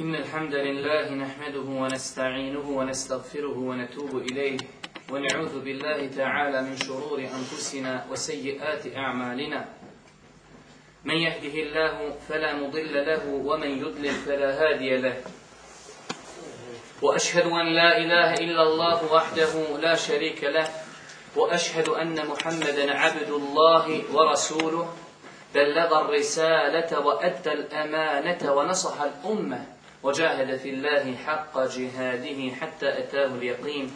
إن الحمد لله نحمده ونستعينه ونستغفره ونتوب إليه ونعوذ بالله تعالى من شرور أنفسنا وسيئات أعمالنا. من يهده الله فلا مضل له ومن يضلل فلا هادي له. وأشهد أن لا إله إلا الله وحده لا شريك له. وأشهد أن محمدا عبد الله ورسوله. بلغ الرسالة وأدى الأمانة ونصح الأمة. وجاهد في الله حق جهاده حتى أتاه اليقين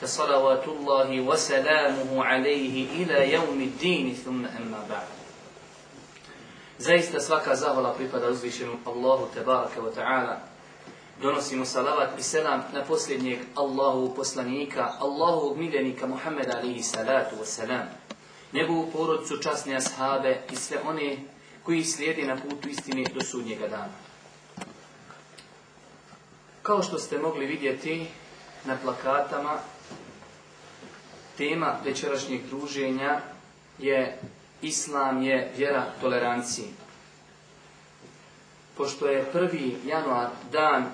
فصلوات الله وسلامه عليه إلى يوم الدين ثم أما بعد Zaista svaka zahvala pripada uzvišenom Allahu tebaraka wa ta'ala. Donosimo salavat i selam na posljednjeg Allahu poslanika, Allahu miljenika Muhammeda alihi salatu wa salam. Njegovu porodcu, časne ashabe i sve one koji slijedi na putu istine do sudnjega dana. Kao što ste mogli vidjeti na plakatama, tema večerašnjeg druženja je Islam je vjera tolerancije. Pošto je prvi januar dan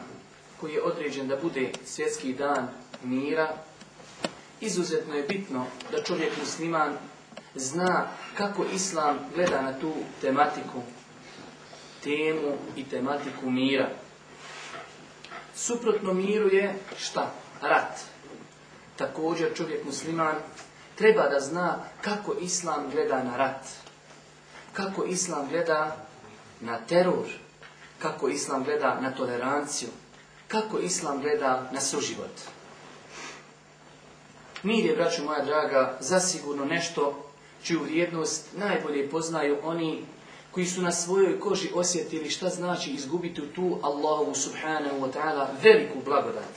koji je određen da bude svjetski dan mira, izuzetno je bitno da čovjek musliman zna kako Islam gleda na tu tematiku, temu i tematiku mira. Suprotno miru je šta? Rat. Također čovjek musliman treba da zna kako Islam gleda na rat. Kako Islam gleda na teror. Kako Islam gleda na toleranciju. Kako Islam gleda na suživot. Mir je, braću moja draga, zasigurno nešto čiju vrijednost najbolje poznaju oni koji su na svojoj koži osjetili šta znači izgubiti tu Allahu subhanahu wa ta'ala veliku blagodat.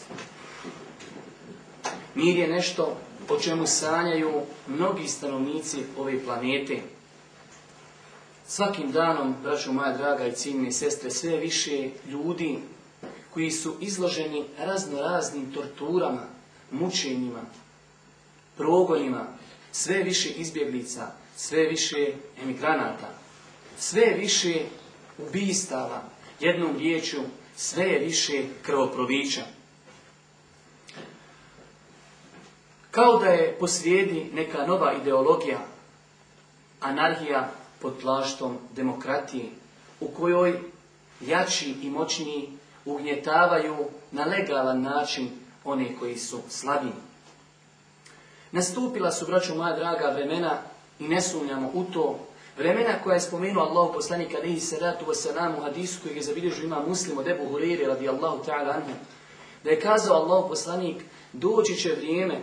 Mir je nešto o čemu sanjaju mnogi stanovnici ove planete. Svakim danom, braću moja draga i ciljne sestre, sve više ljudi koji su izloženi razno raznim torturama, mučenjima, progonima, sve više izbjeglica, sve više emigranata, sve više ubistava, jednom riječju, sve je više krvoprolića. Kao da je posrijedi neka nova ideologija, anarhija pod plaštom demokratije, u kojoj jači i moćniji ugnjetavaju na legalan način one koji su slabiji. Nastupila su, braćo moja draga, vremena i ne sumnjamo u to, vremena koja je spomenuo Allah poslanik alihi salatu wasalam u hadisu kojeg je zabilježio ima muslim od Ebu Huriri radijallahu ta'ala anhu, da je kazao Allah poslanik, doći će vrijeme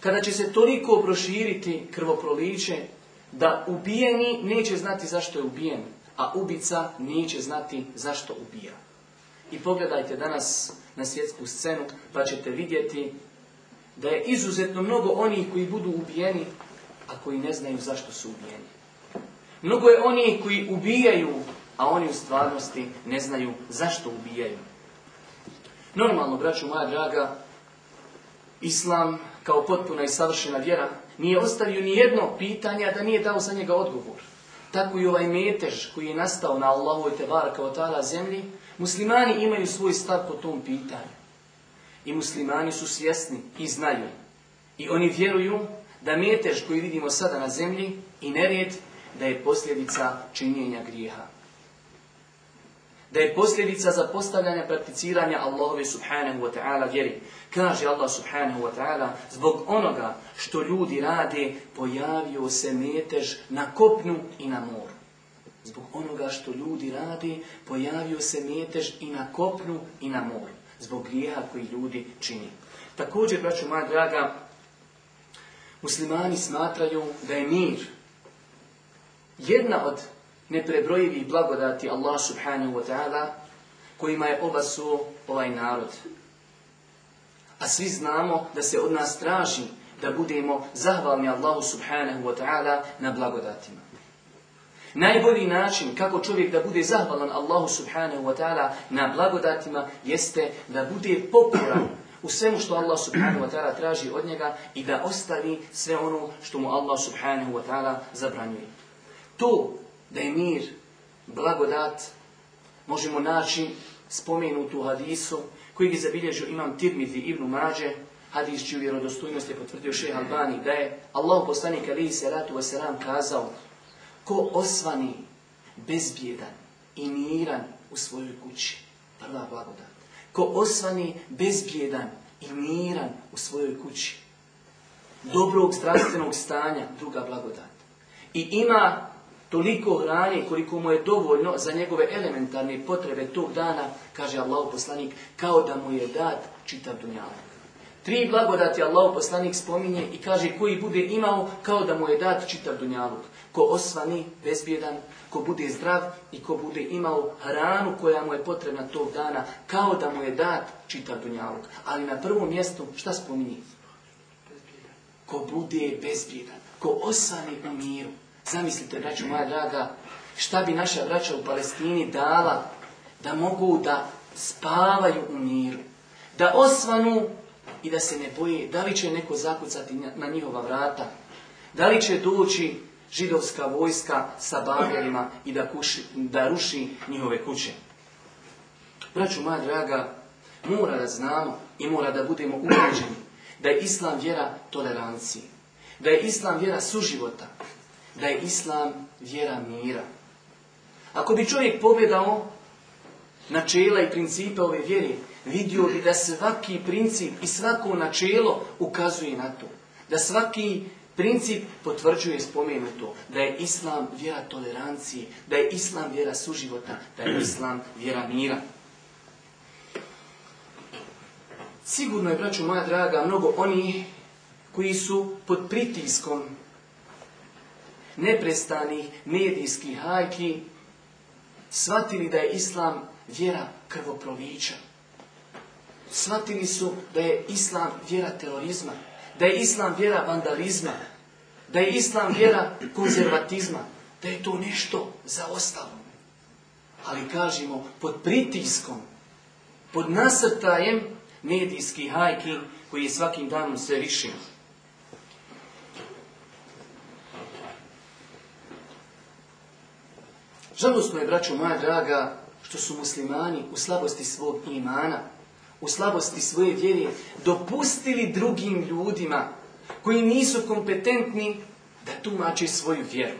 kada će se toliko proširiti krvoproliće da ubijeni neće znati zašto je ubijen, a ubica neće znati zašto ubija. I pogledajte danas na svjetsku scenu pa ćete vidjeti da je izuzetno mnogo onih koji budu ubijeni, a koji ne znaju zašto su ubijeni. Mnogo je onih koji ubijaju, a oni u stvarnosti ne znaju zašto ubijaju. Normalno, braću moja draga, Islam kao potpuna i savršena vjera nije ostavio ni jedno pitanje, da nije dao za njega odgovor. Tako i ovaj metež koji je nastao na Allahu i Tebara kao tala zemlji, muslimani imaju svoj stav po tom pitanju. I muslimani su svjesni i znaju. I oni vjeruju da metež koji vidimo sada na zemlji i nerijed, da je posljedica činjenja grijeha. Da je posljedica zapostavljanja prakticiranja Allahove subhanahu wa ta'ala vjeri. Kaže Allah subhanahu wa ta'ala, zbog onoga što ljudi rade, pojavio se metež na kopnu i na moru. Zbog onoga što ljudi rade, pojavio se metež i na kopnu i na moru. Zbog grijeha koji ljudi čini. Također, braću moja draga, muslimani smatraju da je mir jedna od neprebrojivih blagodati Allah subhanahu wa ta'ala kojima je obasuo ovaj narod. A svi znamo da se od nas traži da budemo zahvalni Allahu subhanahu wa ta'ala na blagodatima. Najbolji način kako čovjek da bude zahvalan Allahu subhanahu wa ta'ala na blagodatima jeste da bude pokoran u svemu što Allah subhanahu wa ta'ala traži od njega i da ostavi sve ono što mu Allah subhanahu wa ta'ala zabranjuje. To da je mir, blagodat, možemo naći spomenutu u hadisu koji je zabilježio imam Tirmidhi ibn Mađe, hadis čiju vjerodostojnost je potvrdio šeha Albani, da je Allah poslanik alihi salatu wasalam kazao ko osvani bezbjedan i miran u svojoj kući, prva blagodat. Ko osvani bezbjedan i miran u svojoj kući, dobrog zdravstvenog stanja, druga blagodat. I ima toliko hrane koliko mu je dovoljno za njegove elementarne potrebe tog dana, kaže Allah poslanik, kao da mu je dat čitav dunjalog. Tri blagodati Allah poslanik spominje i kaže koji bude imao kao da mu je dat čitav dunjalog. Ko osvani, bezbjedan, ko bude zdrav i ko bude imao hranu koja mu je potrebna tog dana, kao da mu je dat čitav dunjalog. Ali na prvom mjestu šta spominje? Ko bude bezbjedan, ko osvani u miru. Zamislite, braću moja draga, šta bi naša braća u Palestini dala da mogu da spavaju u miru, da osvanu i da se ne boje da li će neko zakucati na njihova vrata, da li će doći židovska vojska sa babelima i da, kuši, da ruši njihove kuće. Braću moja draga, mora da znamo i mora da budemo uređeni da je Islam vjera tolerancije, da je Islam vjera suživota, da je Islam vjera mira. Ako bi čovjek pogledao načela i principe ove vjere, vidio bi da svaki princip i svako načelo ukazuje na to. Da svaki princip potvrđuje spomenuto. Da je Islam vjera tolerancije, da je Islam vjera suživota, da je Islam vjera mira. Sigurno je, braću moja draga, mnogo oni koji su pod pritiskom neprestanih medijskih hajki shvatili da je Islam vjera krvoprolića. Shvatili su da je Islam vjera terorizma, da je Islam vjera vandalizma, da je Islam vjera konzervatizma, da je to nešto zaostalo. Ali kažemo, pod pritiskom, pod nasrtajem medijskih hajki koji je svakim danom sve više. Žalostno je, braćo moja draga, što su muslimani u slabosti svog imana, u slabosti svoje vjere, dopustili drugim ljudima koji nisu kompetentni da tumače svoju vjeru.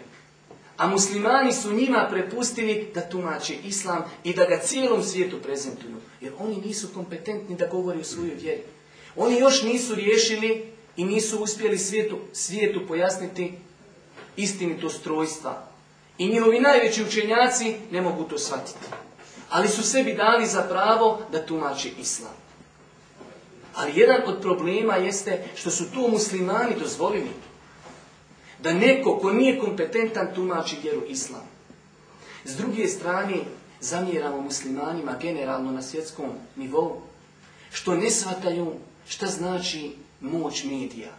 A muslimani su njima prepustili da tumače islam i da ga cijelom svijetu prezentuju. Jer oni nisu kompetentni da govori o svojoj vjeri. Oni još nisu riješili i nisu uspjeli svijetu, svijetu pojasniti istinito strojstva. I njihovi najveći učenjaci ne mogu to shvatiti. Ali su sebi dali za pravo da tumači islam. Ali jedan od problema jeste što su to muslimani dozvolili. Da neko ko nije kompetentan tumači vjeru islam. S druge strane, zamjeramo muslimanima generalno na svjetskom nivou, što ne shvataju šta znači moć medija.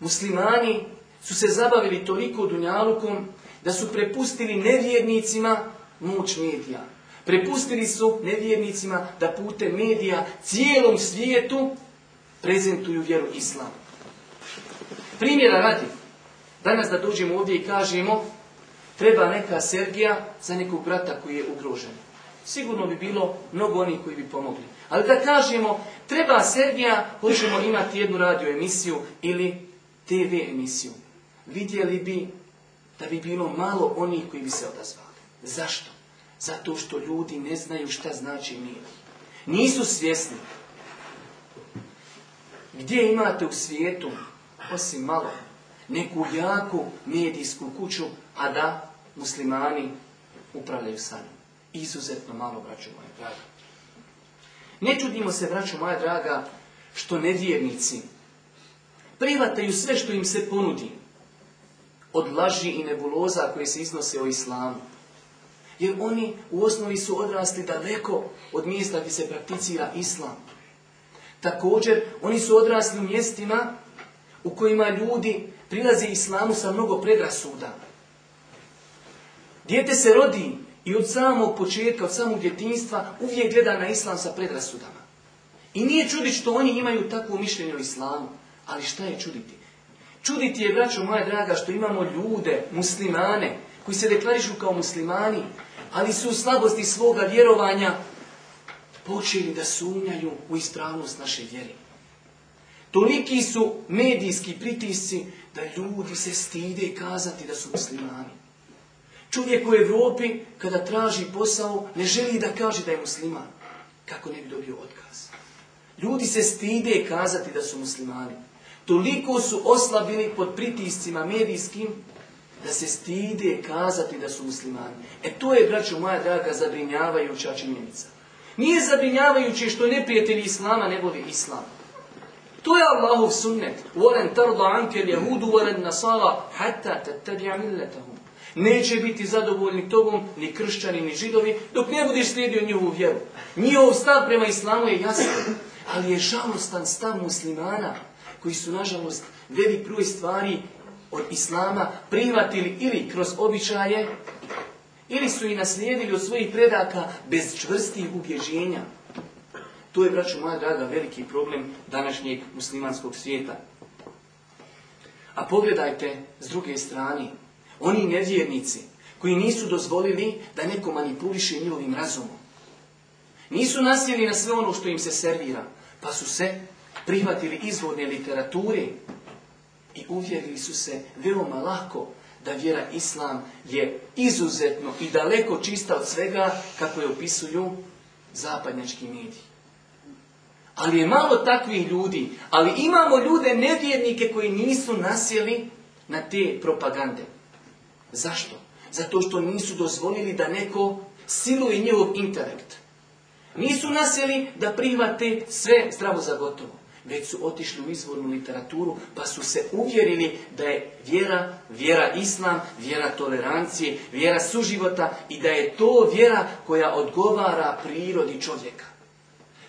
Muslimani su se zabavili toliko dunjalukom da su prepustili nevjernicima moć medija. Prepustili su nevjernicima da putem medija cijelom svijetu prezentuju vjeru islam. Primjera radi. Danas da dođemo ovdje i kažemo treba neka Sergija za nekog brata koji je ugrožen. Sigurno bi bilo mnogo onih koji bi pomogli. Ali da kažemo treba Sergija, hoćemo imati jednu radio emisiju ili TV emisiju. Vidjeli bi da bi bilo malo onih koji bi se odazvali. Zašto? Zato što ljudi ne znaju šta znači mir. Nisu svjesni. Gdje imate u svijetu, osim malo, neku jaku medijsku kuću, a da muslimani upravljaju sa. Izuzetno malo, braćo moja draga. Ne čudimo se, braćo moja draga, što nevjernici privataju sve što im se ponudi od laži i nebuloza koje se iznose o islamu. Jer oni u osnovi su odrasli daleko od mjesta gdje se prakticira islam. Također, oni su odrasli u mjestima u kojima ljudi prilaze islamu sa mnogo predrasuda. Dijete se rodi i od samog početka, od samog djetinstva uvijek gleda na islam sa predrasudama. I nije čuditi što oni imaju takvo mišljenje o islamu. Ali šta je čuditi? Čuditi je, braćo moja draga, što imamo ljude, muslimane, koji se deklarišu kao muslimani, ali su u slabosti svoga vjerovanja počeli da sumnjaju u ispravnost naše vjere. Toliki su medijski pritisci da ljudi se stide kazati da su muslimani. Čovjek u Europi kada traži posao ne želi da kaže da je musliman. Kako ne bi dobio otkaz? Ljudi se stide kazati da su muslimani. Toliko su oslabili pod pritiscima medijskim da se stide kazati da su muslimani. E to je, braćo moja draga, zabrinjavajuća činjenica. Nije zabrinjavajuće što neprijatelji Islama ne voli Islam. To je Allahov sunnet. Volen tarda anke jehudu, volen nasara, hatta tebi milletahum. Neće biti zadovoljni tobom ni kršćani ni židovi dok ne budeš slijedio njihovu vjeru. Njihov stav prema islamu je jasan, ali je žalostan stav muslimana koji su nažalost veli broj stvari od islama prihvatili ili kroz običaje ili su i naslijedili od svojih predaka bez čvrstih ubježenja. To je, braću moja draga, veliki problem današnjeg muslimanskog svijeta. A pogledajte s druge strane, oni nevjernici koji nisu dozvolili da neko manipuliše njihovim razumom. Nisu nasjeli na sve ono što im se servira, pa su se prihvatili izvodne literature i uvjerili su se veoma lako da vjera Islam je izuzetno i daleko čista od svega kako je opisuju zapadnjački mediji. Ali je malo takvih ljudi, ali imamo ljude nevjernike koji nisu nasjeli na te propagande. Zašto? Zato što nisu dozvolili da neko siluje njihov intelekt. Nisu nasjeli da prihvate sve zdravo za gotovo. Već su otišli u izvornu literaturu pa su se uvjerili da je vjera, vjera islam, vjera tolerancije, vjera suživota i da je to vjera koja odgovara prirodi čovjeka.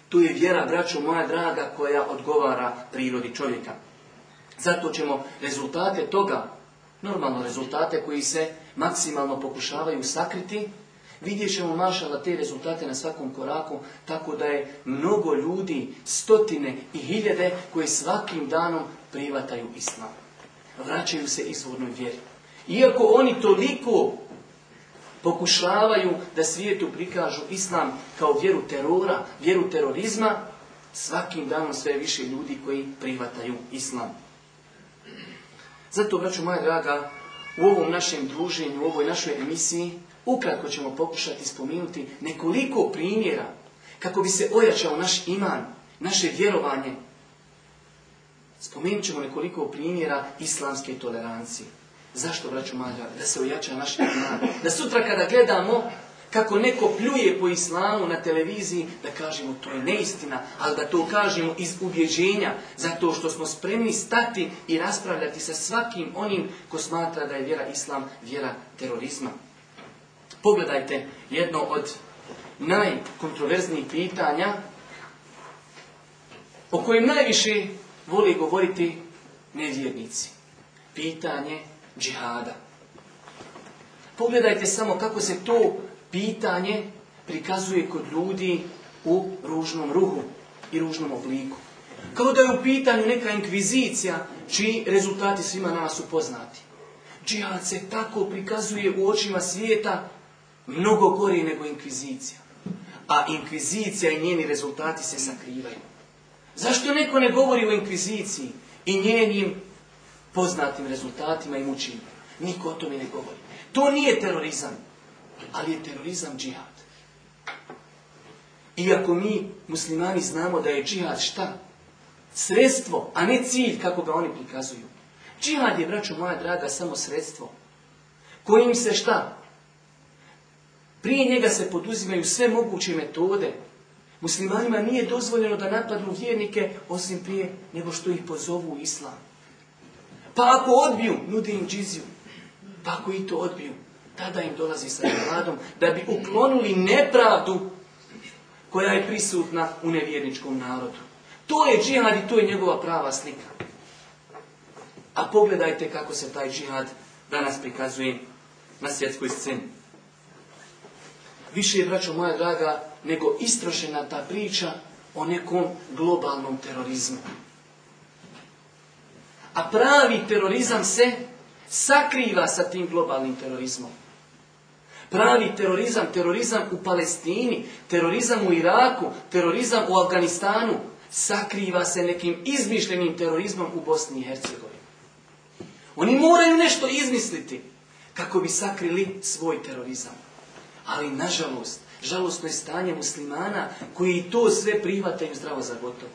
To je vjera, braćo moja draga, koja odgovara prirodi čovjeka. Zato ćemo rezultate toga, normalno rezultate koji se maksimalno pokušavaju sakriti, vidjet ćemo mašala te rezultate na svakom koraku, tako da je mnogo ljudi, stotine i hiljade, koji svakim danom privataju islam. Vraćaju se izvornoj vjeri. Iako oni toliko pokušavaju da svijetu prikažu islam kao vjeru terora, vjeru terorizma, svakim danom sve više ljudi koji prihvataju islam. Zato, braću moja draga, u ovom našem druženju, u ovoj našoj emisiji, ukratko ćemo pokušati spomenuti nekoliko primjera kako bi se ojačao naš iman, naše vjerovanje. Spomenut ćemo nekoliko primjera islamske tolerancije. Zašto, braću? Da se ojača naš iman. Da sutra kada gledamo kako neko pljuje po islamu na televiziji, da kažemo to je neistina, ali da to kažemo iz ubjeđenja, zato što smo spremni stati i raspravljati sa svakim onim ko smatra da je vjera islam vjera terorizma. Pogledajte jedno od najkontroverznijih pitanja o kojem najviše voli govoriti nevjernici. Pitanje džihada. Pogledajte samo kako se to pitanje prikazuje kod ljudi u ružnom ruhu i ružnom obliku. Kao da je u pitanju neka inkvizicija, čiji rezultati svima nas su poznati. Džihad se tako prikazuje u očima svijeta mnogo gori nego inkvizicija. A inkvizicija i njeni rezultati se sakrivaju. Zašto neko ne govori o inkviziciji i njenim poznatim rezultatima i mučenjima. Niko o tome ne govori. To nije terorizam, ali je terorizam džihad. Iako mi, muslimani, znamo da je džihad šta? Sredstvo, a ne cilj kako ga oni prikazuju. Džihad je, braćo moja draga, samo sredstvo. Kojim se šta? Prije njega se poduzimaju sve moguće metode. Muslimanima nije dozvoljeno da napadnu vjernike osim prije nego što ih pozovu u islam. Pa ako odbiju, nudi im džiziju. Pa ako i to odbiju, tada im dolazi sa vladom da bi uklonili nepravdu koja je prisutna u nevjerničkom narodu. To je džihad i to je njegova prava slika. A pogledajte kako se taj džihad danas prikazuje na svjetskoj sceni. Više je, braćo moja draga, nego istrošena ta priča o nekom globalnom terorizmu. A pravi terorizam se sakriva sa tim globalnim terorizmom. Pravi terorizam, terorizam u Palestini, terorizam u Iraku, terorizam u Afganistanu, sakriva se nekim izmišljenim terorizmom u Bosni i Hercegovini. Oni moraju nešto izmisliti kako bi sakrili svoj terorizam. Ali, nažalost, žalostno je stanje muslimana koji to sve prihvataju zdravo za gotovo.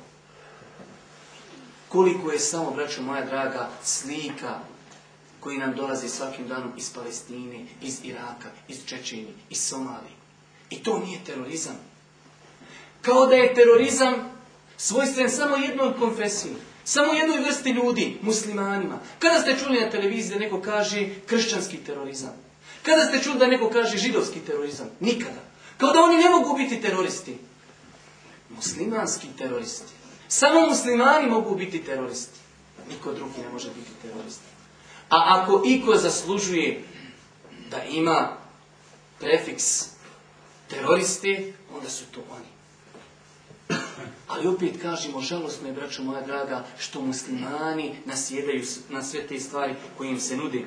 Koliko je samo, braćo moja draga, slika koji nam dolazi svakim danom iz Palestine, iz Iraka, iz Čečini, iz Somalije. I to nije terorizam. Kao da je terorizam svojstven samo jednoj konfesiji, samo jednoj vrsti ljudi, muslimanima. Kada ste čuli na televiziji da neko kaže kršćanski terorizam? Kada ste čuli da neko kaže židovski terorizam? Nikada. Kao da oni ne mogu biti teroristi. Muslimanski teroristi. Samo muslimani mogu biti teroristi. Niko drugi ne može biti teroristi. A ako iko zaslužuje da ima prefiks teroristi, onda su to oni. Ali opet kažemo, žalostno je, braćo moja draga, što muslimani nasjedaju na sve te stvari koje im se nudi.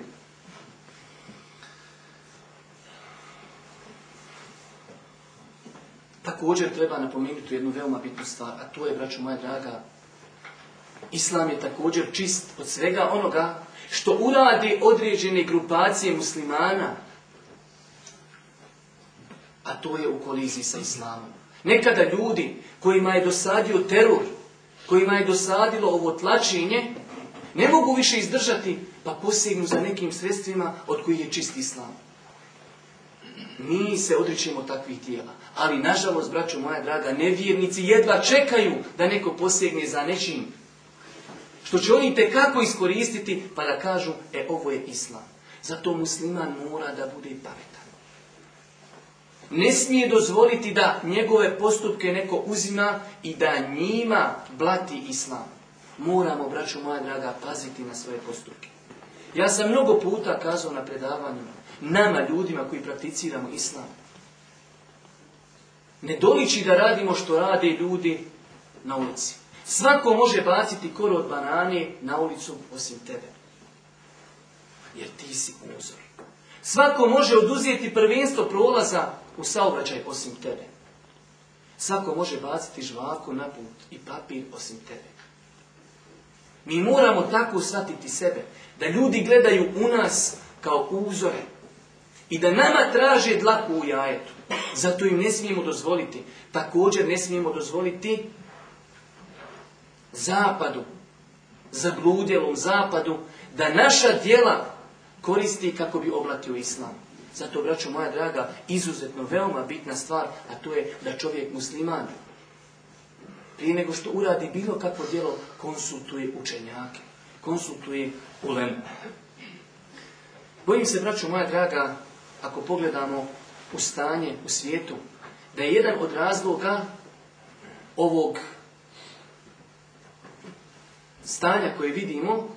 Također treba napomenuti jednu veoma bitnu stvar, a to je, braćo moja draga, Islam je također čist od svega onoga što urade određene grupacije muslimana, a to je u koliziji sa Islamom. Nekada ljudi kojima je dosadio teror, kojima je dosadilo ovo tlačenje, ne mogu više izdržati, pa posegnu za nekim sredstvima od kojih je čist Islam. Mi se odričemo takvih tijela. Ali, nažalost, braćo moja draga, nevjernici jedva čekaju da neko posegne za nečim. Što će oni kako iskoristiti pa da kažu, e, ovo je Islam. Zato musliman mora da bude pametan. Ne smije dozvoliti da njegove postupke neko uzima i da njima blati Islam. Moramo, braćo moja draga, paziti na svoje postupke. Ja sam mnogo puta kazao na predavanjima, nama ljudima koji prakticiramo Islam, ne doliči da radimo što rade ljudi na ulici. Svako može baciti koru od banane na ulicu osim tebe. Jer ti si uzor. Svako može oduzeti prvenstvo prolaza u saobraćaj osim tebe. Svako može baciti žvaku na put i papir osim tebe. Mi moramo tako shvatiti sebe. Da ljudi gledaju u nas kao uzore. I da nama traže dlaku u jajetu. Zato im ne smijemo dozvoliti. Također ne smijemo dozvoliti zapadu, zabludjelom zapadu, da naša djela koristi kako bi oblatio islam. Zato, braćo moja draga, izuzetno veoma bitna stvar, a to je da čovjek musliman prije nego što uradi bilo kakvo djelo, konsultuje učenjake, konsultuje ulem. Bojim se, braćo moja draga, ako pogledamo u stanje u svijetu, da je jedan od razloga ovog stanja koje vidimo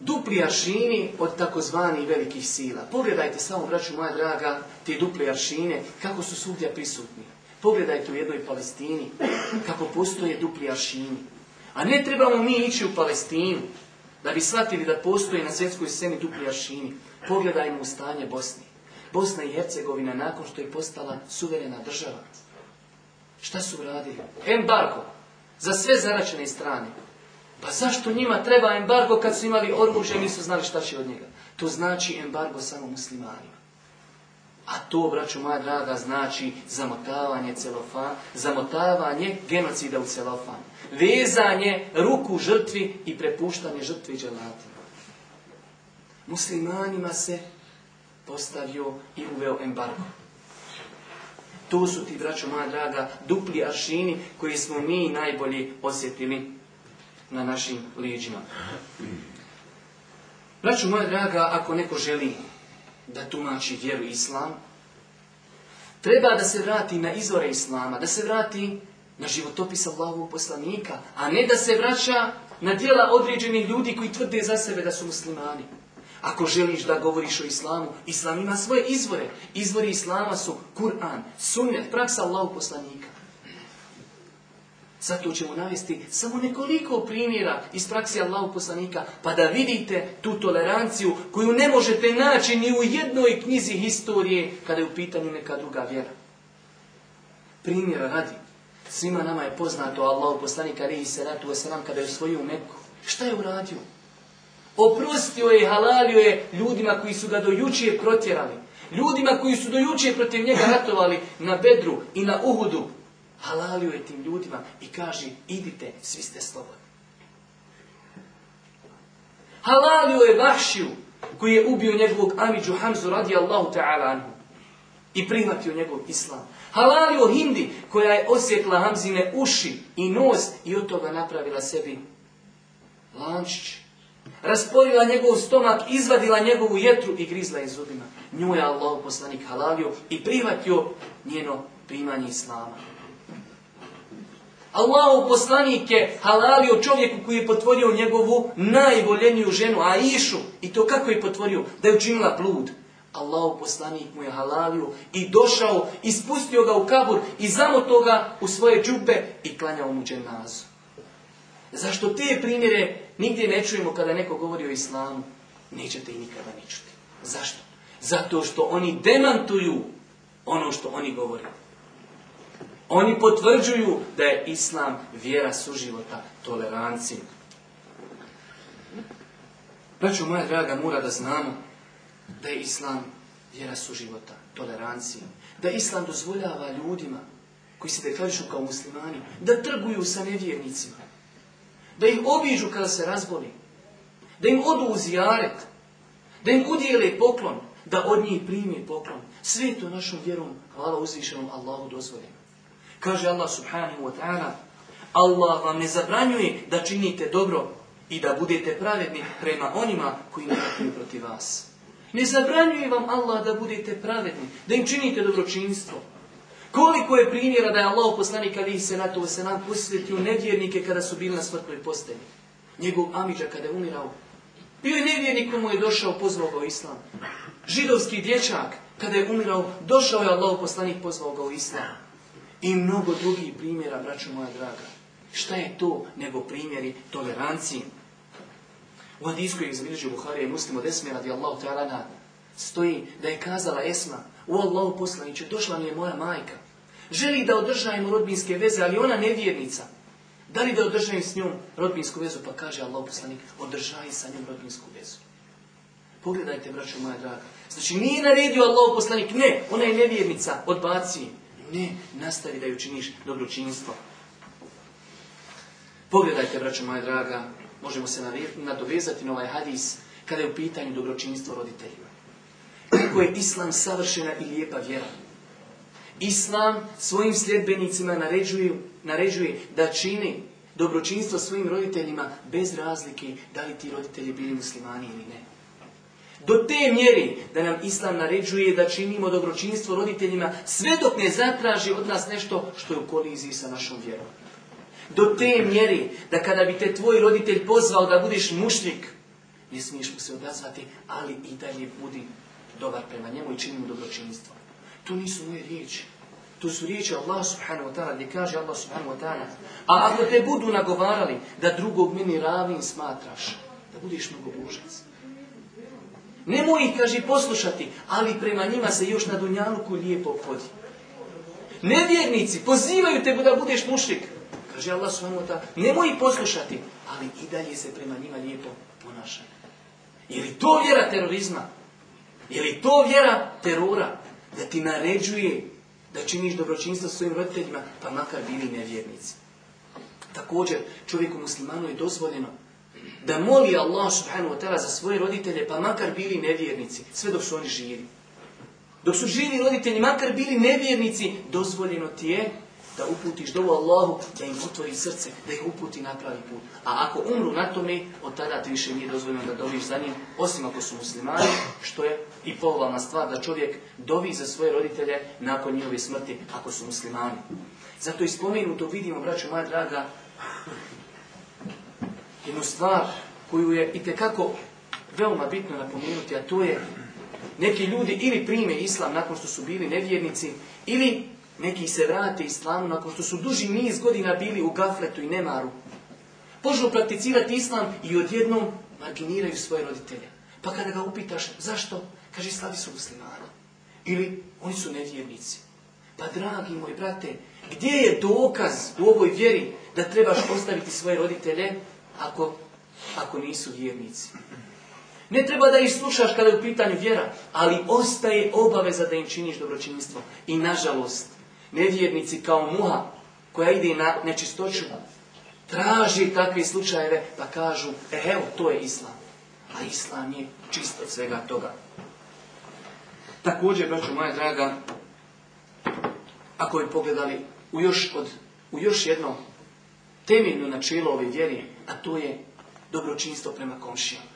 dupli aršini od takozvanih velikih sila. Pogledajte samo, braću moja draga, te dupli aršine, kako su svugdje prisutni. Pogledajte u jednoj Palestini, kako postoje dupli aršini. A ne trebamo mi ići u Palestinu, da bi shvatili da postoje na svjetskoj sceni dupli aršini. Pogledajmo stanje Bosni. Bosna i Hercegovina nakon što je postala suverena država. Šta su radili? Embargo. Za sve zaračene strane. Pa zašto njima treba embargo kad su imali oružje i nisu znali šta će od njega? To znači embargo samo muslimanima. A to, braću moja draga, znači zamotavanje celofan, zamotavanje genocida u celofan. Vezanje ruku žrtvi i prepuštanje žrtvi dželatima. Muslimanima se postavio i uveo embargo. To su ti, braćo moja draga, dupli aršini koji smo mi najbolje osjetili na našim liđima. Braćo moja draga, ako neko želi da tumači vjeru islam, treba da se vrati na izvore islama, da se vrati na životopis Allahovog poslanika, a ne da se vraća na dijela određenih ljudi koji tvrde za sebe da su muslimani. Ako želiš da govoriš o islamu, islam ima svoje izvore. Izvori islama su Kur'an, sunnet, praksa Allahu poslanika. Zato ćemo navesti samo nekoliko primjera iz praksi Allahu poslanika, pa da vidite tu toleranciju koju ne možete naći ni u jednoj knjizi historije kada je u pitanju neka druga vjera. Primjera radi. Svima nama je poznato Allahu poslanika alihi salatu kada je osvojio Meku. Šta je uradio? Oprostio je halalio je ljudima koji su ga do jučije protjerali. Ljudima koji su do jučije protiv njega ratovali na Bedru i na Uhudu. Halalio je tim ljudima i kaže idite, svi ste slobodni. Halalio je Vahšiju koji je ubio njegovog Amidžu Hamzu radi Allahu ta'ala anhu i prihvatio njegov islam. Halalio Hindi koja je osjetla Hamzine uši i nos i od toga napravila sebi lančić. Rasporila njegov stomak, izvadila njegovu jetru i grizla je zubima. Nju je Allah poslanik halalio i prihvatio njeno primanje Islama. Allahu poslanik je halalio čovjeku koji je potvorio njegovu najvoljeniju ženu, Aishu. I to kako je potvorio? Da je učinila blud. Allahu poslanik mu je halalio i došao, ispustio ga u kabur i zamoto ga u svoje džupe i klanjao mu dženazu. Zašto te primjere nigdje ne čujemo kada neko govori o islamu? Nećete i nikada ni čuti. Zašto? Zato što oni demantuju ono što oni govore. Oni potvrđuju da je islam vjera suživota, tolerancije. Braćo moja draga, mora da znamo da je islam vjera suživota, tolerancije. Da islam dozvoljava ljudima koji se deklarišu kao muslimani, da trguju sa nevjernicima. Da ih obiđu kada se razboli. Da im odu u zijaret. Da im udjele poklon. Da od njih primi poklon. Sve to našom vjerom, hvala uzvišenom Allahu dozvoljeno. Kaže Allah subhanahu wa ta'ala, Allah vam ne zabranjuje da činite dobro i da budete pravedni prema onima koji ne protiv vas. Ne zabranjuje vam Allah da budete pravedni, da im činite dobročinstvo. Koliko je primjera da je Allah poslanik ali se na to se nam posvetio nevjernike kada su bili na smrtnoj postelji. Njegov Amidža kada je umirao. Bio je nevjernik mu je došao, pozvao ga u islam. Židovski dječak kada je umirao, došao je Allah poslanik, pozvao ga u islam. I mnogo drugih primjera, braćo moja draga. Šta je to nego primjeri tolerancije? U hadisku je izbilježio Buharija i muslim od Esme radijallahu ta'ala stoji da je kazala Esma, u Allahu poslaniće, došla mi je moja majka. Želi da održajemo rodbinske veze, ali ona nevjernica. Da li da održajem s njom rodbinsku vezu? Pa kaže Allah poslanik, održaj sa njom rodbinsku vezu. Pogledajte, braćo moja draga. Znači, nije naredio Allah poslanik, ne, ona je nevjernica, odbaci. Ne, nastavi da ju činiš dobročinstvo. Pogledajte, braćo moja draga, možemo se nadovezati na ovaj hadis kada je u pitanju dobročinstvo roditeljima. Kako je Islam savršena i lijepa vjera. Islam svojim sljedbenicima naređuje, naređuje da čini dobročinstvo svojim roditeljima bez razlike da li ti roditelji bili muslimani ili ne. Do te mjeri da nam Islam naređuje da činimo dobročinstvo roditeljima sve dok ne zatraži od nas nešto što je u koliziji sa našom vjerom. Do te mjeri da kada bi te tvoj roditelj pozvao da budeš mušnik, ne smiješ mu se odazvati, ali i dalje budi dobar prema njemu i čini mu dobročinstvo. To nisu moje riječi. To su riječi Allah subhanahu wa ta'ala, gdje kaže Allah subhanahu wa ta'ala. A ako te budu nagovarali da drugog mini ravim smatraš, da budeš mnogobožac. Nemoj ih, kaže, poslušati, ali prema njima se još na dunjaluku lijepo obhodi. Nevjernici pozivaju te da budeš mušrik. Kaže Allah subhanahu wa ta'ala, nemoj ih poslušati, ali i dalje se prema njima lijepo ponašaj. Je li to vjera terorizma? Je li to vjera terora? Da ti naređuje da činiš dobročinstvo svojim roditeljima, pa makar bili nevjernici. Također, čovjeku muslimanu je dozvoljeno da moli Allah subhanahu wa ta'ala za svoje roditelje, pa makar bili nevjernici, sve dok su oni živi. Dok su živi roditelji, makar bili nevjernici, dozvoljeno ti je da uputiš dovu Allahu, da im otvori srce, da ih uputi na pravi put. A ako umru na tome, od tada ti više nije dozvoljeno da doviš za njim, osim ako su muslimani, što je i pohvalna stvar da čovjek dovi za svoje roditelje nakon njihove smrti, ako su muslimani. Zato i spomenuto vidimo, braćo moja draga, jednu stvar koju je i tekako veoma bitno napomenuti, a to je neki ljudi ili prime islam nakon što su bili nevjernici, ili neki se vrate islamu nakon što su duži niz godina bili u gafletu i nemaru. Počnu prakticirati islam i odjednom marginiraju svoje roditelje. Pa kada ga upitaš zašto, kaže slavi su muslimani. Ili oni su nevjernici. Pa dragi moj brate, gdje je dokaz u ovoj vjeri da trebaš ostaviti svoje roditelje ako, ako nisu vjernici? Ne treba da ih slušaš kada je u pitanju vjera, ali ostaje obaveza da im činiš dobročinstvo. I nažalost, nevjernici kao muha koja ide na nečistoću, traži takve slučajeve pa kažu, e, evo, to je islam. A islam je čist od svega toga. Također, braćo moja draga, ako bi pogledali u još, od, u još jedno temeljno načelo ove vjeri, a to je dobročinstvo prema komšijama.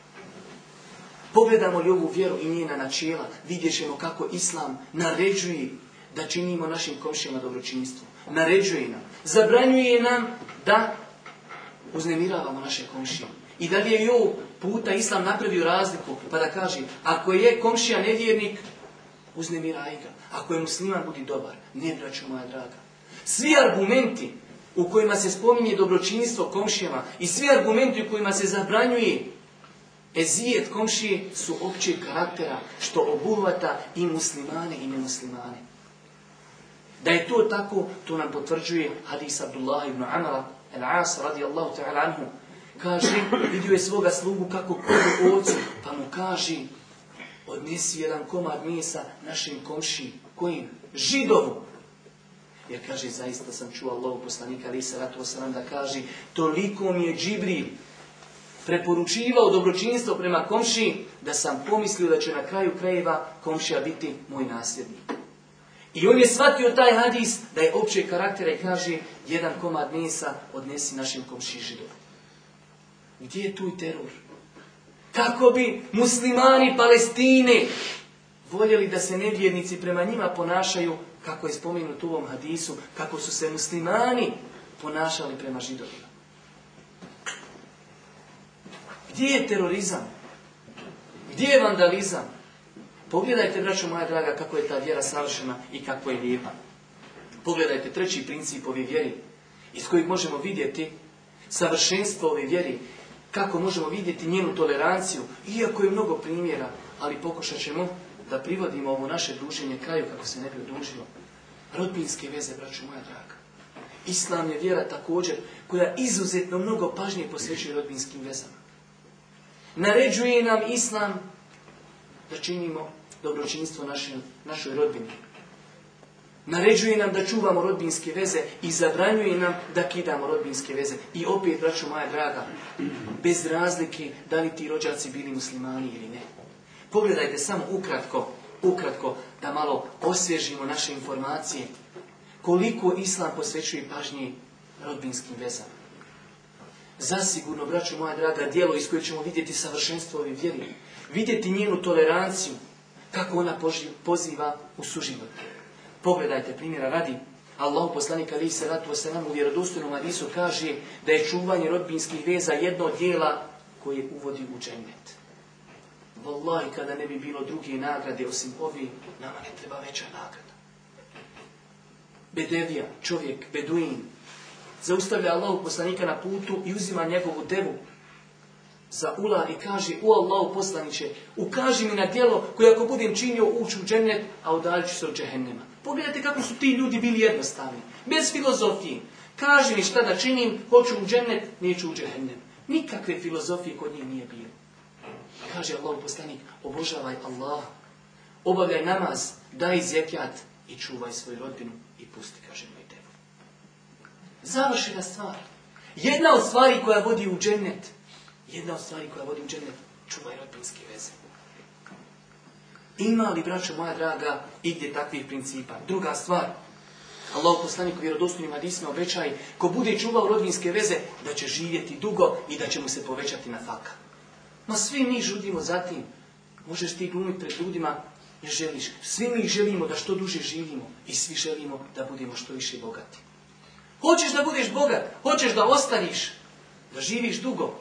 Pogledamo li ovu vjeru i njena načela, vidjet ćemo kako Islam naređuje da činimo našim komšijama dobročinstvo. Naređuje nam. Zabranjuje nam da uznemiravamo naše komšije. I da li je puta Islam napravio razliku pa da kaže ako je komšija nevjernik, uznemiraj ga. Ako je musliman, budi dobar. Ne, braću moja draga. Svi argumenti u kojima se spominje dobročinstvo komšijama i svi argumenti u kojima se zabranjuje ezijet komšije su općeg karaktera što obuhvata i muslimane i nemuslimane. Da je to tako, to nam potvrđuje hadis Abdullah ibn Amara al-As radijallahu ta'ala anhu. Kaže, vidio je svoga slugu kako koju ocu, pa mu kaže, odnesi jedan komad mesa našim komši, kojim? Židovu. Jer kaže, zaista sam čuo Allahu poslanika, ali se ratu da kaže, toliko mi je Džibril preporučivao dobročinstvo prema komši, da sam pomislio da će na kraju krajeva komšija biti moj nasljednik. I on je shvatio taj hadis da je opće karaktera i kaže jedan komad mesa odnesi našim komši židovu. Gdje je tu teror? Kako bi muslimani Palestine voljeli da se nevjernici prema njima ponašaju, kako je spomenuto u ovom hadisu, kako su se muslimani ponašali prema židovima. Gdje je terorizam? Gdje je vandalizam? Pogledajte, braćo moja draga, kako je ta vjera savršena i kako je lijepa. Pogledajte treći princip ove vjeri, iz kojeg možemo vidjeti savršenstvo ove vjeri, kako možemo vidjeti njenu toleranciju, iako je mnogo primjera, ali pokušat ćemo da privodimo ovo naše druženje kraju kako se ne bi odužilo. Rodbinske veze, braćo moja draga. Islam je vjera također koja izuzetno mnogo pažnje posvećuje rodbinskim vezama. Naređuje nam Islam da činimo dobročinstvo našoj, našoj rodbini. Naređuje nam da čuvamo rodbinske veze i zabranjuje nam da kidamo rodbinske veze. I opet, braću moja draga, bez razlike da li ti rođaci bili muslimani ili ne. Pogledajte samo ukratko, ukratko da malo osvježimo naše informacije. Koliko Islam posvećuje pažnji rodbinskim vezama. Zasigurno, braću moja draga, dijelo iz koje ćemo vidjeti savršenstvo ove vjeri. Vidjeti njenu toleranciju, kako ona poziva u suživot. Pogledajte primjera radi. Allah poslanik ali se ratu nam u vjerodostojnom hadisu kaže da je čuvanje rodbinskih veza jedno od dijela koje uvodi u džennet. Wallahi, kada ne bi bilo druge nagrade osim ovi, nama ne treba veća nagrada. Bedevija, čovjek, beduin, zaustavlja Allahu poslanika na putu i uzima njegovu devu za ula i kaže u Allahu poslaniće, ukaži mi na djelo koje ako budem činio ući u džennet, a udalit ću se od džehennema. Pogledajte kako su ti ljudi bili jednostavni, bez filozofije. Kaži mi šta da činim, hoću u džennet, neću u džehennem. Nikakve filozofije kod njih nije bilo. Kaže Allah poslanik, obožavaj Allah, obavljaj namaz, daj zjekjat i čuvaj svoju rodbinu i pusti, kaže moj devu. Završena stvar. Jedna od stvari koja vodi u džennet, jedna od stvari koja vodi u čuvaj rodbinske veze. Ima li, braćo moja draga, igdje takvih principa? Druga stvar, Allah poslanik u vjerodostojnim hadisima obećaj, ko bude čuvao rodbinske veze, da će živjeti dugo i da će mu se povećati na faka. No svi mi žudimo za tim. Možeš ti glumiti pred ljudima jer želiš. Svi mi želimo da što duže živimo i svi želimo da budemo što više bogati. Hoćeš da budeš bogat, hoćeš da ostaniš, da živiš dugo.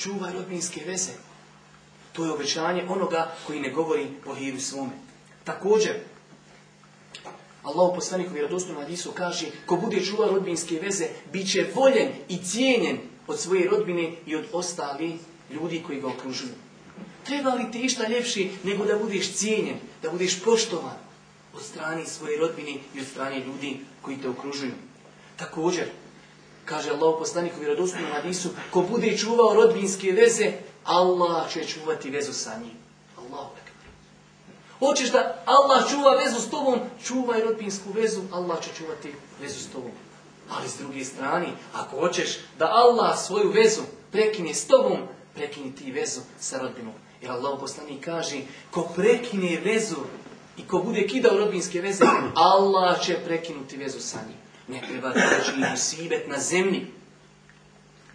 Čuvaj rodbinske veze. To je obećanje onoga koji ne govori o hiru svome. Također, Allah u vjerodostojnom hadisu kaže ko bude čuvao rodbinske veze, bit će voljen i cijenjen od svoje rodbine i od ostalih ljudi koji ga okružuju. Treba li ti išta ljepši nego da budeš cijenjen, da budeš poštovan od strane svoje rodbine i od strane ljudi koji te okružuju. Također, kaže Allah poslanik u vjerodostojnom hadisu, ko bude čuvao rodbinske veze, Allah će čuvati vezu sa njim. Allah Hoćeš da Allah čuva vezu s tobom, čuvaj rodbinsku vezu, Allah će čuvati vezu s tobom. Ali s druge strane, ako hoćeš da Allah svoju vezu prekine s tobom, prekini ti vezu sa rodbinom. Jer Allah poslanik kaže, ko prekine vezu i ko bude kidao rodbinske veze, Allah će prekinuti vezu sa njim. Ne treba da i musibet na zemlji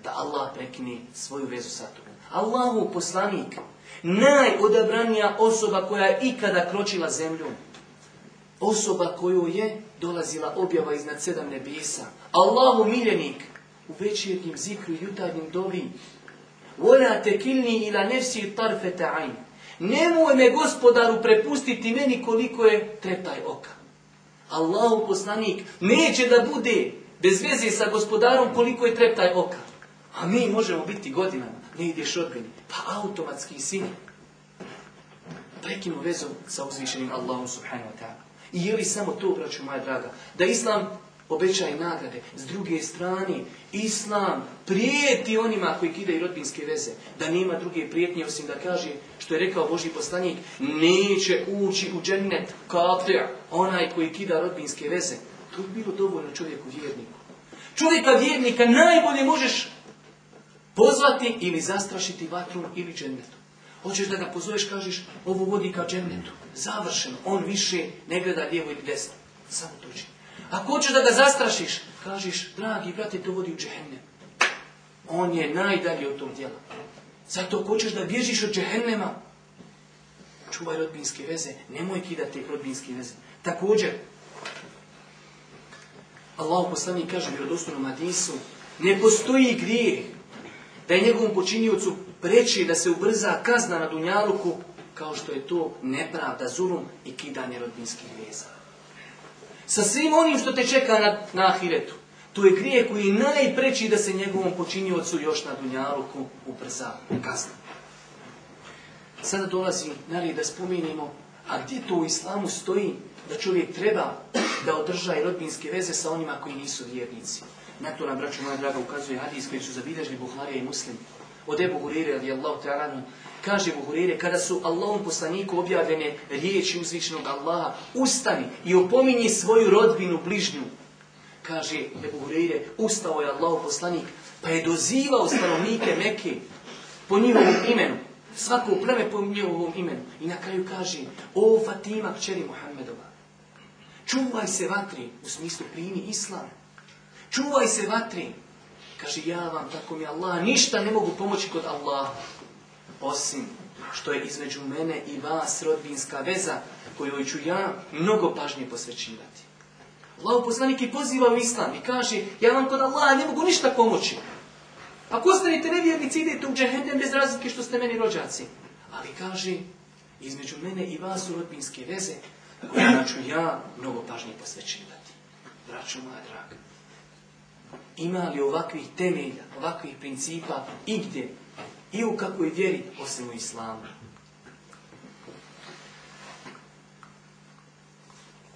da Allah prekine svoju vezu sa tobom. Allahu poslanik, najodabranija osoba koja je ikada kročila zemljom. Osoba koju je dolazila objava iznad sedam nebesa. Allahu miljenik u večernjim zikru i jutarnjim dobi. Vola te kilni ila nefsi tarfete ajn. Nemoj me gospodaru prepustiti meni koliko je treptaj oka. Allahu poslanik neće da bude bez veze sa gospodarom koliko je treptaj oka. A mi možemo biti godinama, ne ideš odgojni, pa automatski sin prekinu vezu sa uzvišenim Allahom subhanahu wa ta'ala. I je li samo to, braću moja draga, da Islam obećaje nagrade. S druge strane, Islam prijeti onima koji kidaju rodbinske veze. Da nema druge prijetnje osim da kaže, što je rekao Boži poslanik, neće ući u džennet kafir, onaj koji kida rodbinske veze. To bi bilo dovoljno čovjeku vjerniku. Čovjeka vjernika najbolje možeš pozvati ili zastrašiti vatrom ili džennetom. Hoćeš da ga pozoveš, kažeš, ovo vodi ka džennetu. Završeno. On više ne gleda lijevo ili desno. Samo to Ako hoćeš da ga zastrašiš, kažeš, dragi brate, to vodi u džehennem. On je najdalji od tog djela. Zato ako hoćeš da bježiš od džehennema, čuvaj rodbinske veze, nemoj kidati rodbinske veze. Također, Allah poslanik kaže u vjerodostojnom Adisu, ne postoji grijeh da je njegovom počiniocu preći da se ubrza kazna na Dunjaluku, kao što je to nepravda, zulum i kidanje rodbinskih veza. Sa svim onim što te čeka na, na ahiretu. To je grije koji najpreći da se njegovom počiniocu još na Dunjaluku ubrza kazna. Sada dolazi nalije da spominimo, a gdje to u islamu stoji da čovjek treba da održa i rodbinske veze sa onima koji nisu vjernici. Na to nam, braću moja draga, ukazuje hadis koji su zabilježili Buharija i Muslim. Od Ebu Hurire, radijallahu ta'ala, kaže Ebu Hurire, kada su Allahom poslaniku objavljene riječi uzvišenog Allaha, ustani i opominji svoju rodbinu bližnju. Kaže Ebu Hurire, ustao je Allahom poslanik, pa je dozivao stanovnike Mekke po njihovom imenu. Svako pleme po njihovom imenu. I na kraju kaže, o Fatima, kćeri Muhammedova, čuvaj se vatri, u smislu primi islam. Čuvaj se vatri. Kaže, ja vam, tako mi Allah, ništa ne mogu pomoći kod Allaha. Osim što je između mene i vas rodbinska veza koju ću ja mnogo pažnje posvećivati. Allah poslanik i poziva u islam i kaže, ja vam kod Allaha ne mogu ništa pomoći. Ako ostanete nevjernici, idete u džehendem bez razlike što ste meni rođaci. Ali kaže, između mene i vas su rodbinske veze koje ću ja mnogo pažnje posvećivati. Braćo moja draga ima li ovakvih temelja, ovakvih principa igdje i u kakvoj vjeri osim u islamu.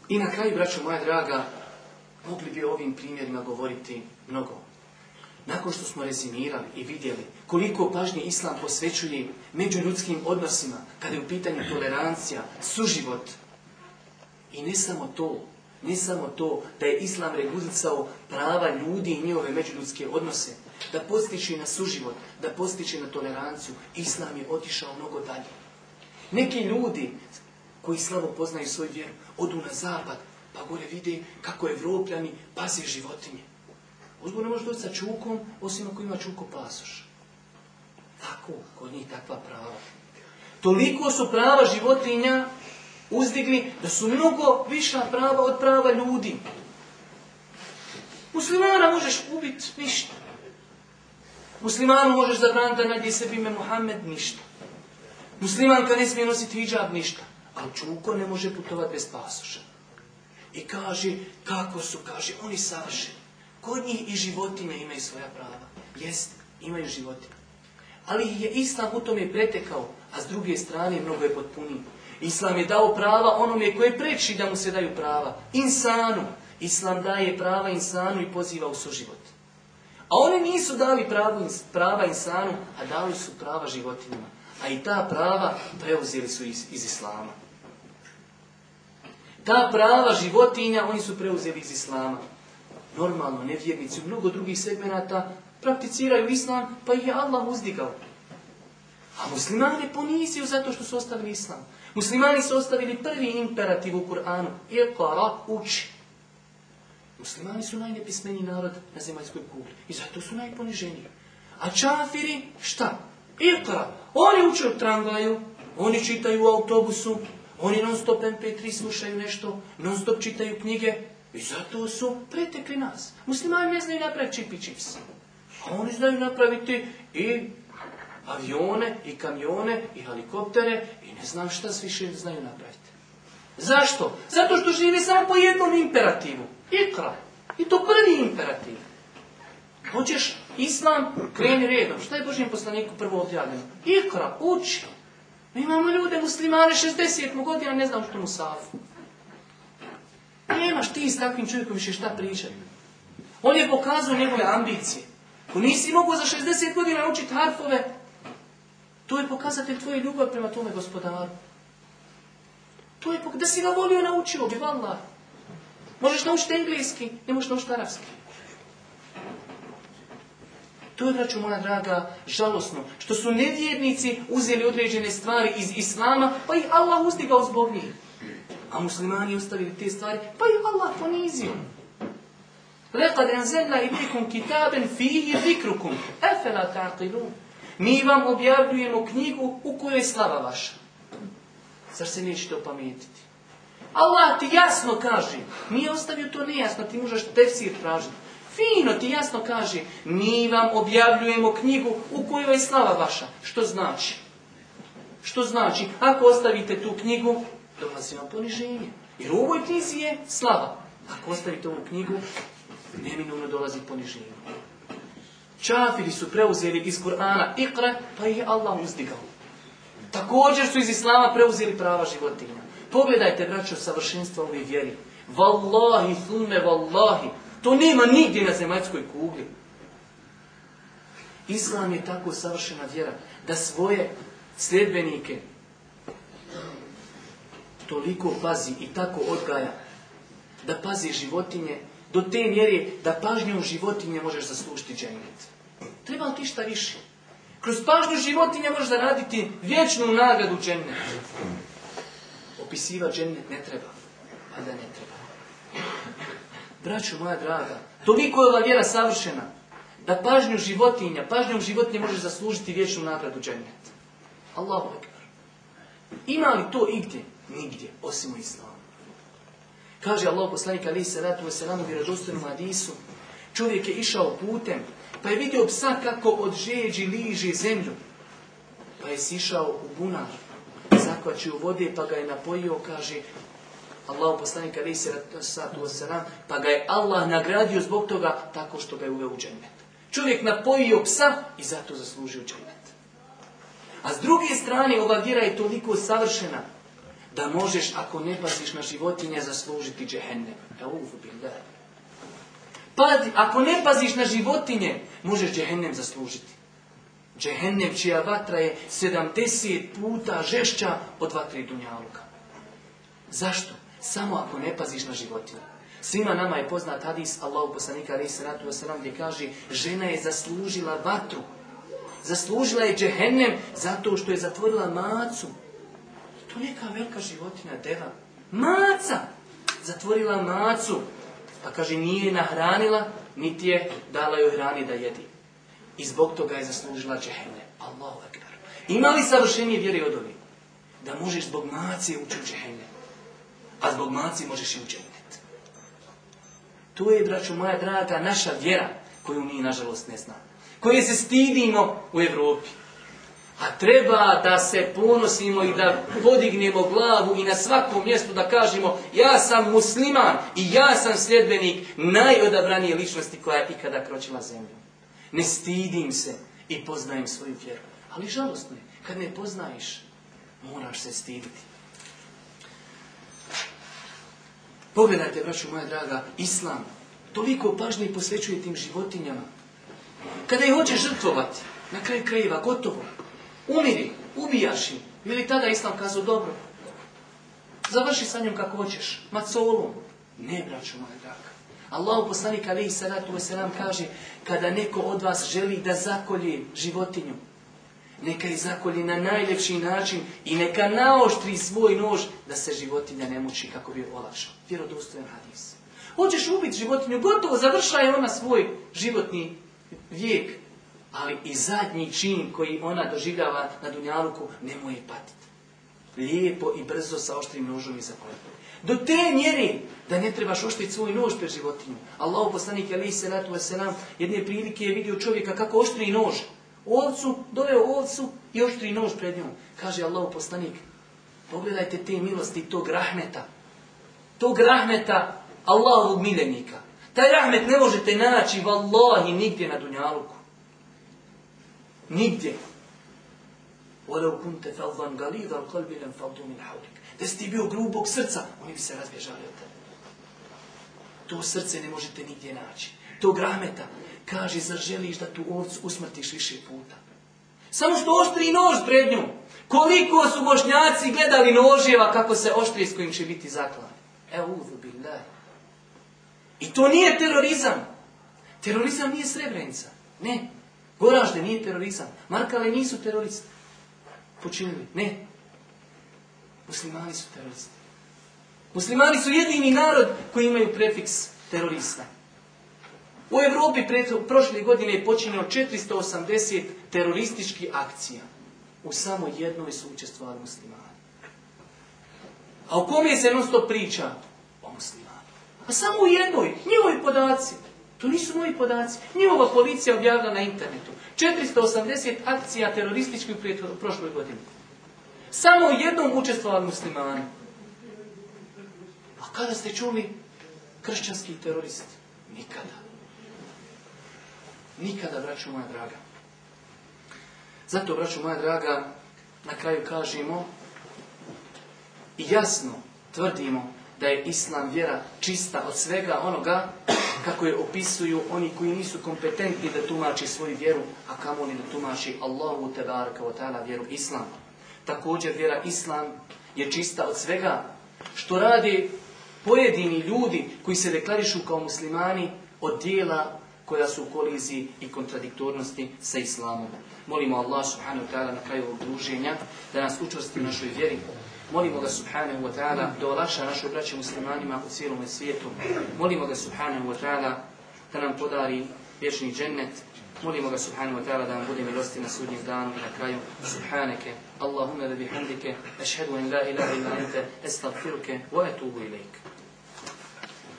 I na kraju, braćo moja draga, mogli bi o ovim primjerima govoriti mnogo. Nakon što smo rezimirali i vidjeli koliko pažnje Islam posvećuje međuljudskim odnosima, kada je u pitanju tolerancija, suživot, i ne samo to, ne samo to da je Islam regulisao prava ljudi i njihove međuljudske odnose, da postiče na suživot, da postiče na toleranciju. Islam je otišao mnogo dalje. Neki ljudi koji slabo poznaju svoj vjeru, odu na zapad, pa gore vide kako evropljani paze životinje. Uzgo ne može doći sa čukom, osim ako ima čuko pasoš. Tako, kod njih takva prava. Toliko su prava životinja uzdigli da su mnogo viša prava od prava ljudi. Muslimana možeš ubiti ništa. Muslimanu možeš zabraniti da nadje sebi ime Muhammed ništa. Muslimanka ne smije nositi hijab ništa. Ali čuko ne može putovati bez pasoša. I kaže, kako su, kaže, oni savršeni. Kod njih i životinje imaju svoja prava. Jest, imaju životinje. Ali je Islam u tome pretekao, a s druge strane mnogo je potpuniji. Islam je dao prava onome koje preči da mu se daju prava. Insanu. Islam daje prava insanu i poziva u suživot. A oni nisu dali prava insanu, a dali su prava životinjama. A i ta prava preuzeli su iz, iz Islama. Ta prava životinja oni su preuzeli iz Islama. Normalno, nevjernici u mnogo drugih segmenata prakticiraju Islam, pa ih je Allah uzdigao. A muslimani ponizio zato što su ostavili Islam. Muslimani su ostavili prvi imperativ u Kur'anu. Iqara, uči. Muslimani su najnepismeniji narod na zemaljskoj kugli. I zato su najponiženiji. A čafiri, šta? Iqra. Oni uče u tramvaju, oni čitaju u autobusu, oni non stop MP3 slušaju nešto, non stop čitaju knjige. I zato su pretekli nas. Muslimani ne znaju napraviti čipi čips. A oni znaju napraviti i avione, i kamione, i helikoptere, ne znam šta svi više znaju napraviti. Zašto? Zato što živi samo po jednom imperativu. Ikra. I to prvi imperativ. Hoćeš islam, kreni redom. Šta je Božijem poslaniku prvo objavljeno? Ikra, uči. Mi imamo ljude, muslimane, 60 godina, ne znam što mu safu. Nemaš ti s takvim čovjekom više šta pričati. On je pokazao njegove ambicije. Ko nisi mogao za 60 godina učiti harfove, to je pokazatelj tvoje ljubav prema tome gospodaru. To je da si ga volio naučio bi, vallah. Možeš naučiti engleski, ne možeš naučiti arabski. To je, braću moja draga, žalosno. Što su nevjernici uzeli određene stvari iz Islama, pa ih Allah uzdigao zbog njih. A muslimani ostavili te stvari, pa ih Allah ponizio. Lekad enzelna i kitaben fihi zikrukum, efela ta'qilun. Mi vam objavljujemo knjigu u kojoj je slava vaša. Zar se nećete opametiti? Allah ti jasno kaže, nije ostavio to nejasno, ti možeš tefsir tražiti. Fino ti jasno kaže, mi vam objavljujemo knjigu u kojoj je slava vaša. Što znači? Što znači? Ako ostavite tu knjigu, dolazi vam poniženje. Jer u ovoj knjizi je slava. Ako ostavite ovu knjigu, neminovno dolazi poniženje. Čafiri su preuzeli iz Kur'ana ikra, pa ih je Allah uzdigao. Također su iz Islama preuzeli prava životinja. Pogledajte, braćo, savršenstva ove vjeri. Wallahi, thume, wallahi. To nema nigdje na zemaljskoj kugli. Islam je tako savršena vjera da svoje sljedbenike toliko pazi i tako odgaja da pazi životinje do te mjere da pažnjom životinje možeš zaslužiti džennet. Treba li ti šta više? Kroz pažnju životinja možeš zaraditi vječnu nagradu džennet. Opisiva džennet ne treba, a da ne treba. Braćo moja draga, toliko je ova vjera savršena, da pažnju životinja, pažnjom životinja možeš zaslužiti vječnu nagradu džennet. Allahu ekber. Ima li to igdje? Nigdje, osim u islamu. Kaže Allah poslanik ali se ratu u selamu vjerodostojnom hadisu, čovjek je išao putem, pa je vidio psa kako od žeđi liži zemlju. Pa je sišao u bunar, zakvačio vode, pa ga je napojio, kaže Allah poslanik ali se ratu selam, pa ga je Allah nagradio zbog toga tako što ga je uveo u džennet. Čovjek napojio psa i zato zaslužio džennet. A s druge strane, ova vjera je toliko savršena, da možeš, ako ne paziš na životinje, zaslužiti džehennem. Evo Pa, ako ne paziš na životinje, možeš džehennem zaslužiti. Džehennem čija vatra je 70 puta žešća od vatre Dunjaluka. Zašto? Samo ako ne paziš na životinje. Svima nama je poznat hadis Allahu poslanika alaihi salatu wasalam gdje kaže žena je zaslužila vatru. Zaslužila je džehennem zato što je zatvorila macu to neka velika životinja, deva. Maca! Zatvorila macu. Pa kaže, nije je nahranila, niti je dala joj hrani da jedi. I zbog toga je zaslužila džehenne. Allahu akbar. Ima li savršenije vjere od ovih? Da možeš zbog macije ući u džehenne. A zbog maci možeš i u džennet. To je, braću moja draga, naša vjera koju mi, nažalost, ne znamo. Koje se stidimo u Evropi. A treba da se ponosimo i da podignemo glavu i na svakom mjestu da kažemo ja sam musliman i ja sam sljedbenik najodabranije ličnosti koja je ikada kročila zemlju. Ne stidim se i poznajem svoju vjeru. Ali žalostno je, kad ne poznaješ, moraš se stiditi. Pogledajte, braću moja draga, Islam toliko pažnje posvećuje tim životinjama. Kada ih hoće žrtvovati, na kraju krajeva, gotovo. Umiri, ubijaš ih. Ili tada Islam kazao, dobro, završi sa njom kako hoćeš, macolom. Ne, braću moja draga. Allah poslanik alaihi salatu nam kaže, kada neko od vas želi da zakolje životinju, neka je zakolje na najljepši način i neka naoštri svoj nož da se životinja ne muči kako bi olakšao. Vjerodostojan hadis. Hoćeš ubiti životinju, gotovo završaje ona svoj životni vijek, ali i zadnji čin koji ona doživljava na Dunjaluku, nemoj je patiti. Lijepo i brzo sa oštrim nožom i zakoljati. Do te mjere da ne trebaš oštriti svoj nož pred životinju. Allah poslanik ali se ratu wasalam jedne prilike je vidio čovjeka kako oštri nož. Ovcu, doveo ovcu i oštri nož pred njom. Kaže Allah poslanik, pogledajte te milosti tog rahmeta. Tog rahmeta Allahovog miljenika. Taj rahmet ne možete naći vallahi nigdje na Dunjaluku. Nigdje. Volev kunte felzan galida al kalbi len faldu min haulik. Da si ti bio grubog srca, oni bi se razbježali od tebe. To srce ne možete nigdje naći. To grameta. Kaže, zar želiš da tu ovcu usmrtiš više puta? Samo što oštri nož pred njom. Koliko su bošnjaci gledali noževa kako se oštri s kojim će biti zaklan. Evo, billah. I to nije terorizam. Terorizam nije srebrenica. Ne. Goražde nije terorizam. Markale nisu teroristi. Počinili. Ne. Muslimani su teroristi. Muslimani su jedini narod koji imaju prefiks terorista. U Europi prošle godine je počinjeno 480 terorističkih akcija. U samo jednoj su učestvovali muslimani. A u kom je se non priča? O muslimani. A samo u jednoj. Njihovi podaci. To nisu moji podaci. Njihova policija objavila na internetu. 480 akcija terorističkih u prošloj godini. Samo jednom učestvovali muslimani. A kada ste čuli kršćanski terorist? Nikada. Nikada, braću moja draga. Zato, braću moja draga, na kraju kažemo i jasno tvrdimo da je islam vjera čista od svega onoga kako je opisuju oni koji nisu kompetentni da tumači svoju vjeru, a kamoli da tumači Allahu tebaraka wa ta'ala vjeru islam. Također vjera islam je čista od svega što radi pojedini ljudi koji se deklarišu kao muslimani od dijela koja su u koliziji i kontradiktornosti sa islamom. Molimo Allah subhanahu wa ta'ala na kraju ovog druženja da nas učvrsti u našoj vjeri, Molimo ga subhanahu wa ta'ala da olakša našoj braći muslimanima u cijelom svijetu. Molimo ga subhanahu wa ta'ala da nam podari vječni džennet. Molimo ga subhanahu wa ta'ala da nam bude milosti na sudnjem danu i na kraju. Subhaneke, Allahumma da bihamdike, ašhedu en la ilaha illa ente, estagfiruke, wa etubu ilaik.